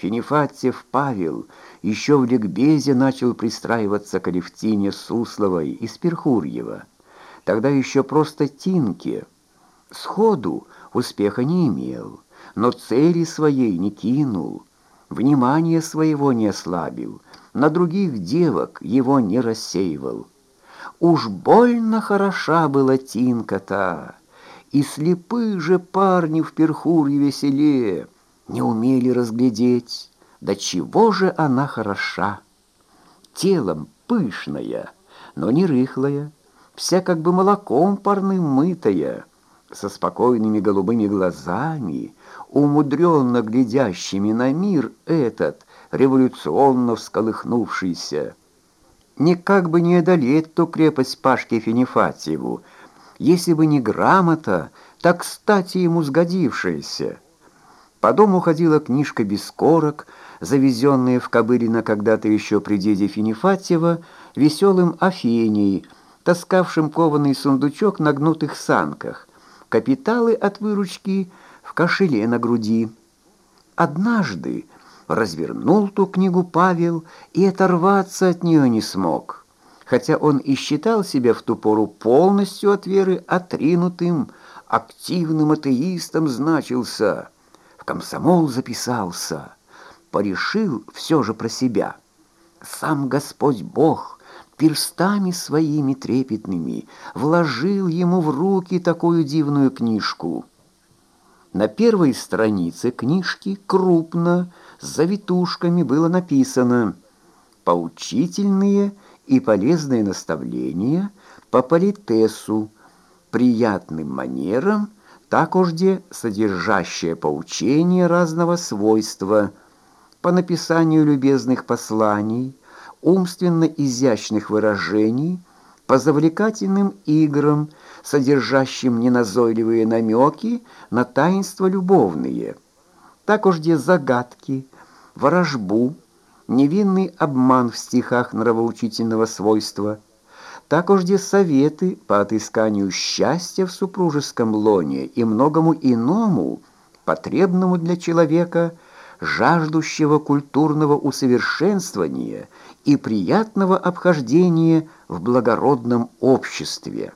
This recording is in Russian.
Финифатьев Павел еще в ликбезе начал пристраиваться к Алевтине Сусловой из Перхурьева. Тогда еще просто Тинке. Сходу успеха не имел, но цели своей не кинул, внимания своего не ослабил, на других девок его не рассеивал. Уж больно хороша была Тинка-то, и слепые же парни в Перхурьеве селе — не умели разглядеть, до чего же она хороша. Телом пышная, но не рыхлая, вся как бы молоком парным мытая, со спокойными голубыми глазами, умудренно глядящими на мир этот, революционно всколыхнувшийся. Никак бы не одолеть ту крепость Пашке Финифатьеву, если бы не грамота, так кстати ему сгодившаяся. По дому ходила книжка без корок, завезенная в Кобылино когда-то еще при деде Финифатьева веселым Афенией, таскавшим кованый сундучок на гнутых санках, капиталы от выручки в кошеле на груди. Однажды развернул ту книгу Павел и оторваться от нее не смог, хотя он и считал себя в ту пору полностью от веры отринутым, активным атеистом значился – комсомол записался, порешил все же про себя. Сам Господь Бог перстами своими трепетными вложил ему в руки такую дивную книжку. На первой странице книжки крупно, с завитушками было написано «Поучительные и полезные наставления по политесу, приятным манерам такожде содержащее поучение разного свойства. По написанию любезных посланий, умственно изящных выражений, по завлекательным играм, содержащим неназойливые намеки на таинства любовные, такожде загадки, ворожбу, невинный обман в стихах нравоучительного свойства – такожде советы по отысканию счастья в супружеском лоне и многому иному, потребному для человека, жаждущего культурного усовершенствования и приятного обхождения в благородном обществе.